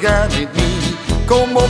regardez-nous comme on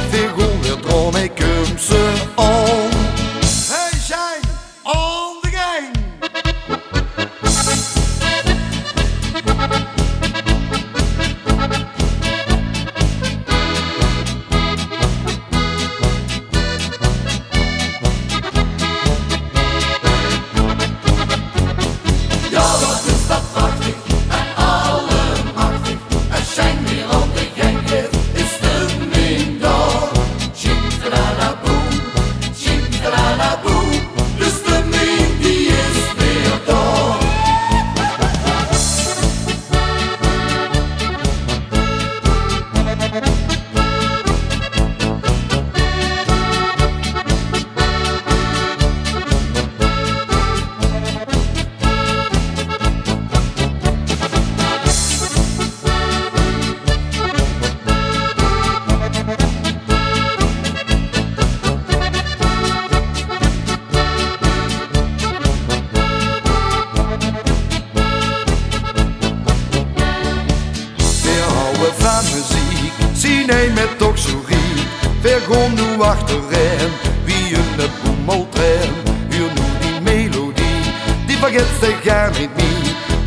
nee met doxorie Vergon nu achterin, wie een de boemeltram. Huur nu die melodie, die vergeet ze gaar niet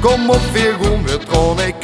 Kom op, vergon, we tron, ik